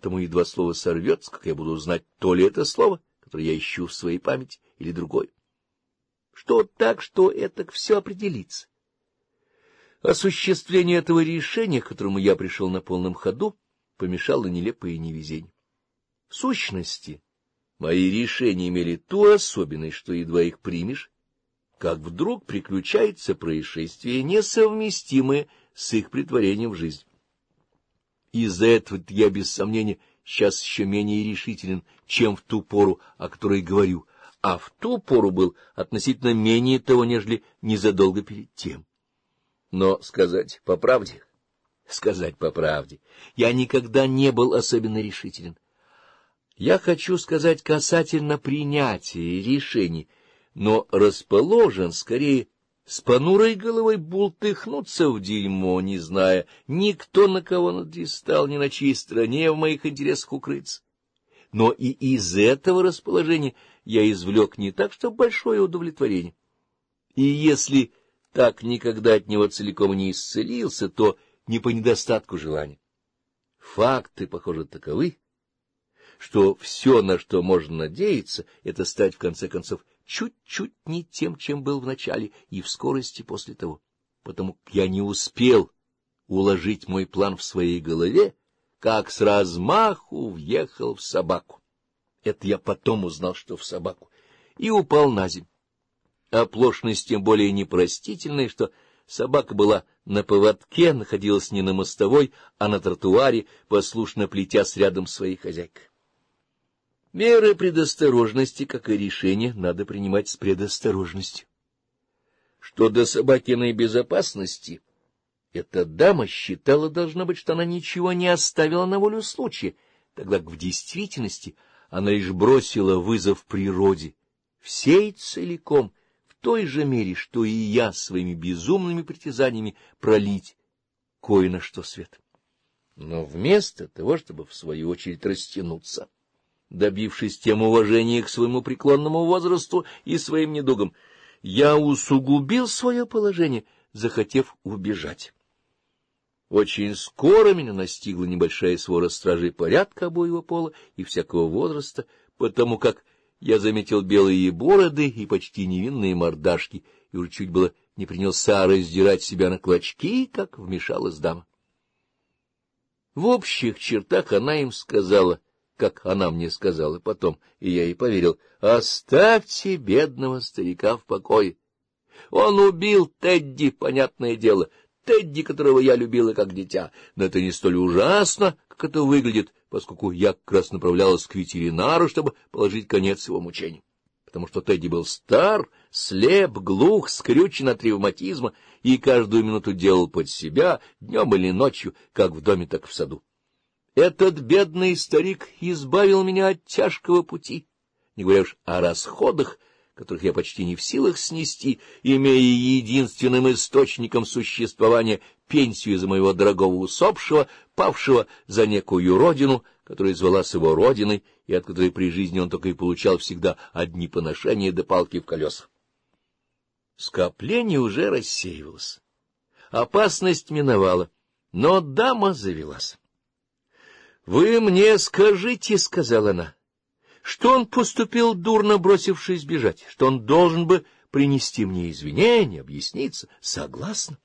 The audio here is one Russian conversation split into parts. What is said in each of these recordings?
потому едва слово сорвется, как я буду знать, то ли это слово, которое я ищу в своей памяти, или другое. Что так, что это все определится. Осуществление этого решения, к которому я пришел на полном ходу, помешало нелепое невезение. В сущности, мои решения имели ту особенность, что едва их примешь, как вдруг приключается происшествие, несовместимое с их притворением в жизнь из-за этого я, без сомнения, сейчас еще менее решителен, чем в ту пору, о которой говорю, а в ту пору был относительно менее того, нежели незадолго перед тем. Но сказать по правде, сказать по правде, я никогда не был особенно решителен. Я хочу сказать касательно принятия решений, но расположен скорее с понурой головой бултыхнуться в дерьмо, не зная, никто на кого надистал, ни на чьей стороне в моих интересах укрыться. Но и из этого расположения я извлек не так, что большое удовлетворение. И если так никогда от него целиком не исцелился, то не по недостатку желания. Факты, похоже, таковы, что все, на что можно надеяться, это стать, в конце концов, чуть-чуть не тем, чем был в начале и в скорости после того, потому как я не успел уложить мой план в своей голове, как с размаху въехал в собаку. Это я потом узнал, что в собаку, и упал на землю. Оплошность тем более непростительная, что собака была на поводке, находилась не на мостовой, а на тротуаре, послушно плетясь рядом с своей хозяйкой. Меры предосторожности, как и решение, надо принимать с предосторожностью. Что до собакиной безопасности, эта дама считала, должно быть, что она ничего не оставила на волю случая, тогда как в действительности она лишь бросила вызов природе, всей целиком, в той же мере, что и я своими безумными притязаниями пролить кое на что свет. Но вместо того, чтобы в свою очередь растянуться добившись тем уважения к своему преклонному возрасту и своим недугам. Я усугубил свое положение, захотев убежать. Очень скоро меня настигла небольшая свора стражей порядка обоего пола и всякого возраста, потому как я заметил белые бороды и почти невинные мордашки, и уже чуть было не принялся раздирать себя на клочки, как вмешалась дама. В общих чертах она им сказала — как она мне сказала потом, и я ей поверил, «Оставьте бедного старика в покое. Он убил Тедди, понятное дело, Тедди, которого я любила как дитя, но это не столь ужасно, как это выглядит, поскольку я как раз направлялась к ветеринару, чтобы положить конец его мучениям. Потому что Тедди был стар, слеп, глух, скрючен от травматизма и каждую минуту делал под себя, днем или ночью, как в доме, так и в саду. Этот бедный старик избавил меня от тяжкого пути, не говоря уж о расходах, которых я почти не в силах снести, имея единственным источником существования пенсию из моего дорогого усопшего, павшего за некую родину, которая звалась его родиной, и от которой при жизни он только и получал всегда одни поношения до да палки в колесах. Скопление уже рассеивалось. Опасность миновала, но дама завелась. — Вы мне скажите, — сказала она, — что он поступил дурно, бросившись бежать, что он должен бы принести мне извинения, объясниться. Согласна.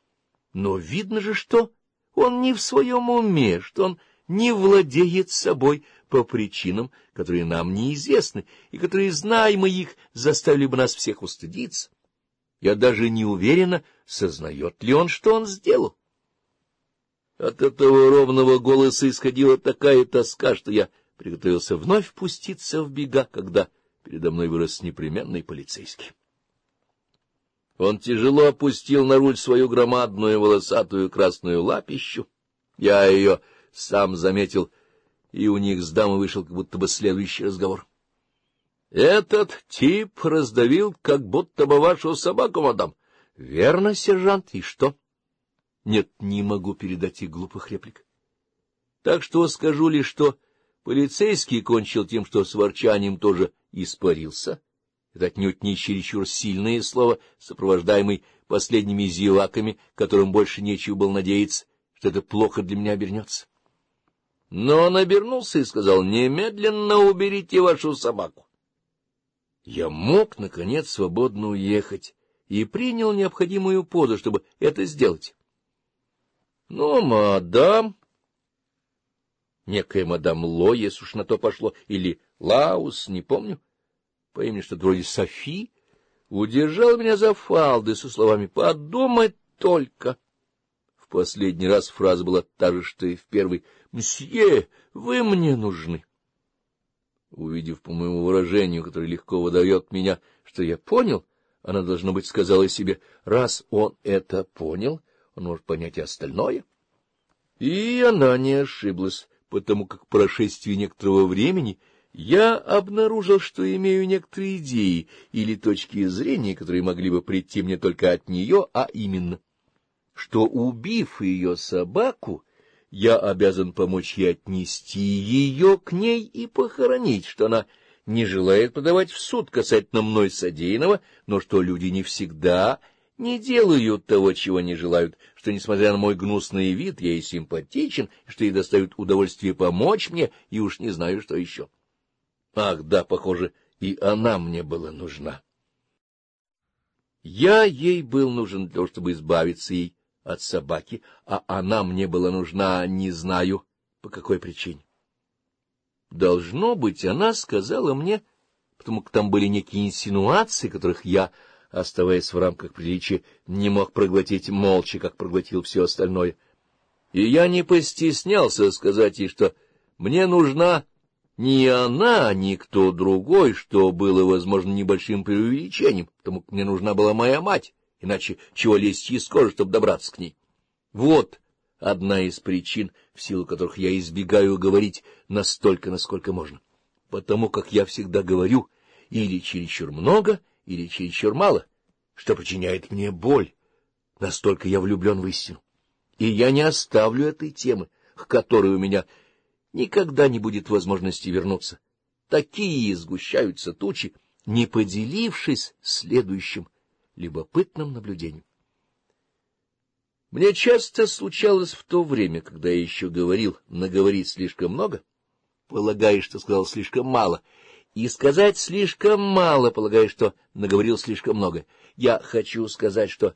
Но видно же, что он не в своем уме, что он не владеет собой по причинам, которые нам неизвестны, и которые, зная мы их, заставили бы нас всех устыдиться. Я даже не уверена, сознает ли он, что он сделал. От этого ровного голоса исходила такая тоска, что я приготовился вновь пуститься в бега, когда передо мной вырос непременный полицейский. Он тяжело опустил на руль свою громадную волосатую красную лапищу. Я ее сам заметил, и у них с дамой вышел как будто бы следующий разговор. — Этот тип раздавил как будто бы вашу собаку, мадам. — Верно, сержант, и что? — нет, не могу передать их глупых реплик. Так что скажу лишь, что полицейский кончил тем, что с ворчанием тоже испарился. Это отнюдь не чересчур сильное слово, сопровождаемый последними зеваками, которым больше нечего было надеяться, что это плохо для меня обернется. Но он обернулся и сказал, «Немедленно уберите вашу собаку». Я мог, наконец, свободно уехать и принял необходимую позу, чтобы это сделать. Ну, мадам... Некая мадам Ло, если уж на то пошло, или Лаус, не помню, по имени что-то вроде Софи, удержал меня за фалды со словами «Подумать только». В последний раз фраза была та же, что и в первый «Мсье, вы мне нужны». Увидев по моему выражению, которое легко выдает меня, что я понял, она, должно быть, сказала себе «Раз он это понял», — он может понять и остальное. И она не ошиблась, потому как по прошествии некоторого времени я обнаружил, что имею некоторые идеи или точки зрения, которые могли бы прийти мне только от нее, а именно, что, убив ее собаку, я обязан помочь ей отнести ее к ней и похоронить, что она не желает подавать в суд касательно мной содеянного, но что люди не всегда не делают того, чего не желают, что, несмотря на мой гнусный вид, я и симпатичен, что ей достают удовольствие помочь мне, и уж не знаю, что еще. Ах, да, похоже, и она мне была нужна. Я ей был нужен для того, чтобы избавиться ей от собаки, а она мне была нужна, не знаю, по какой причине. Должно быть, она сказала мне, потому как там были некие инсинуации, которых я оставаясь в рамках приличия, не мог проглотить молча, как проглотил все остальное. И я не постеснялся сказать ей, что мне нужна не она, а ни кто другой, что было, возможно, небольшим преувеличением, потому мне нужна была моя мать, иначе чего лезть из кожи, чтобы добраться к ней. Вот одна из причин, в силу которых я избегаю говорить настолько, насколько можно, потому как я всегда говорю или чересчур много — Ильича Чермала, что причиняет мне боль. Настолько я влюблен в истину. И я не оставлю этой темы, к которой у меня никогда не будет возможности вернуться. Такие сгущаются тучи, не поделившись следующим любопытным наблюдением. Мне часто случалось в то время, когда я еще говорил, наговорить слишком много, полагая, что сказал слишком мало — и сказать слишком мало, полагая, что наговорил слишком много. Я хочу сказать, что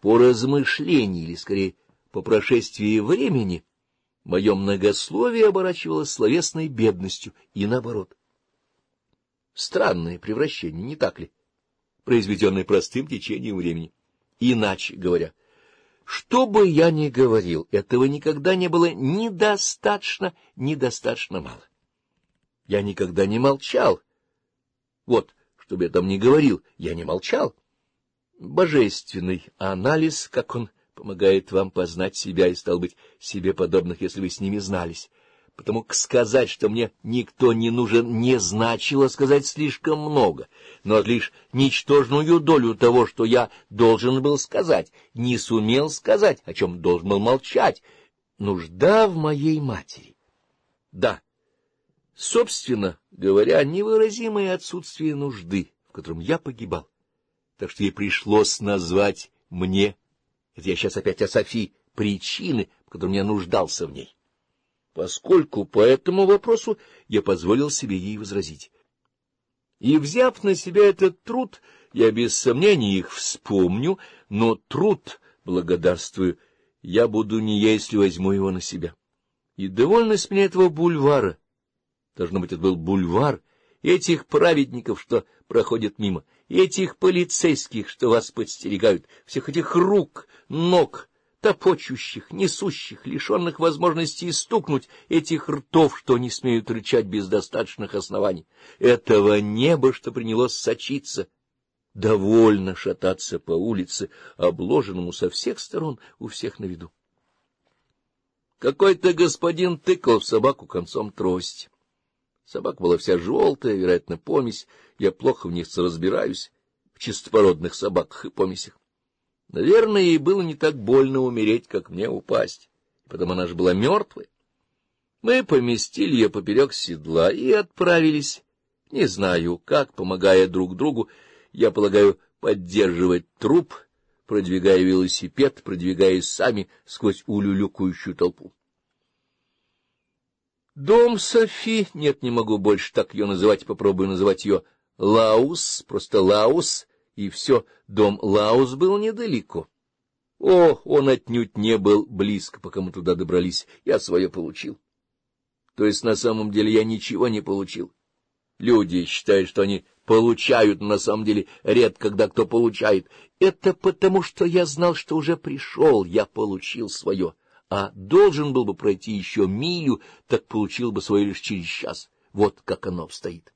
по размышлении, или скорее по прошествии времени, мое многословие оборачивалось словесной бедностью и наоборот. Странное превращение, не так ли? Произведенное простым течением времени. Иначе говоря, что бы я ни говорил, этого никогда не было недостаточно, недостаточно мало. Я никогда не молчал. Вот, чтобы я там не говорил, я не молчал. Божественный анализ, как он помогает вам познать себя и, стал быть, себе подобных, если вы с ними знались. Потому сказать, что мне никто не нужен, не значило сказать слишком много, но лишь ничтожную долю того, что я должен был сказать, не сумел сказать, о чем должен был молчать. Нужда в моей матери. Да. Собственно говоря, невыразимое отсутствие нужды, в котором я погибал. Так что ей пришлось назвать мне, это я сейчас опять о Софии, причины, в которым я нуждался в ней. Поскольку по этому вопросу я позволил себе ей возразить. И, взяв на себя этот труд, я без сомнения их вспомню, но труд, благодарствую, я буду не я, если возьму его на себя. И довольно с меня этого бульвара, Должно быть, это был бульвар этих праведников, что проходят мимо, этих полицейских, что вас подстерегают, всех этих рук, ног, топочущих, несущих, лишенных возможности стукнуть, этих ртов, что не смеют рычать без достаточных оснований, этого неба, что принялось сочиться. Довольно шататься по улице, обложенному со всех сторон, у всех на виду. Какой-то господин тыкал в собаку концом трости. Собака была вся желтая, вероятно, помесь. Я плохо в них разбираюсь, в чистопородных собаках и помесях. Наверное, ей было не так больно умереть, как мне упасть, Потом она же была мертвой. Мы поместили ее поперек седла и отправились, не знаю как, помогая друг другу, я полагаю, поддерживать труп, продвигая велосипед, продвигаясь сами сквозь улюлюкающую толпу. Дом Софи, нет, не могу больше так ее называть, попробую называть ее Лаус, просто Лаус, и все, дом Лаус был недалеко. О, он отнюдь не был близко, пока мы туда добрались, я свое получил. То есть на самом деле я ничего не получил. Люди считают, что они получают, но на самом деле редко когда кто получает. Это потому, что я знал, что уже пришел, я получил свое а должен был бы пройти еще милю, так получил бы свой лишь через час. Вот как оно обстоит.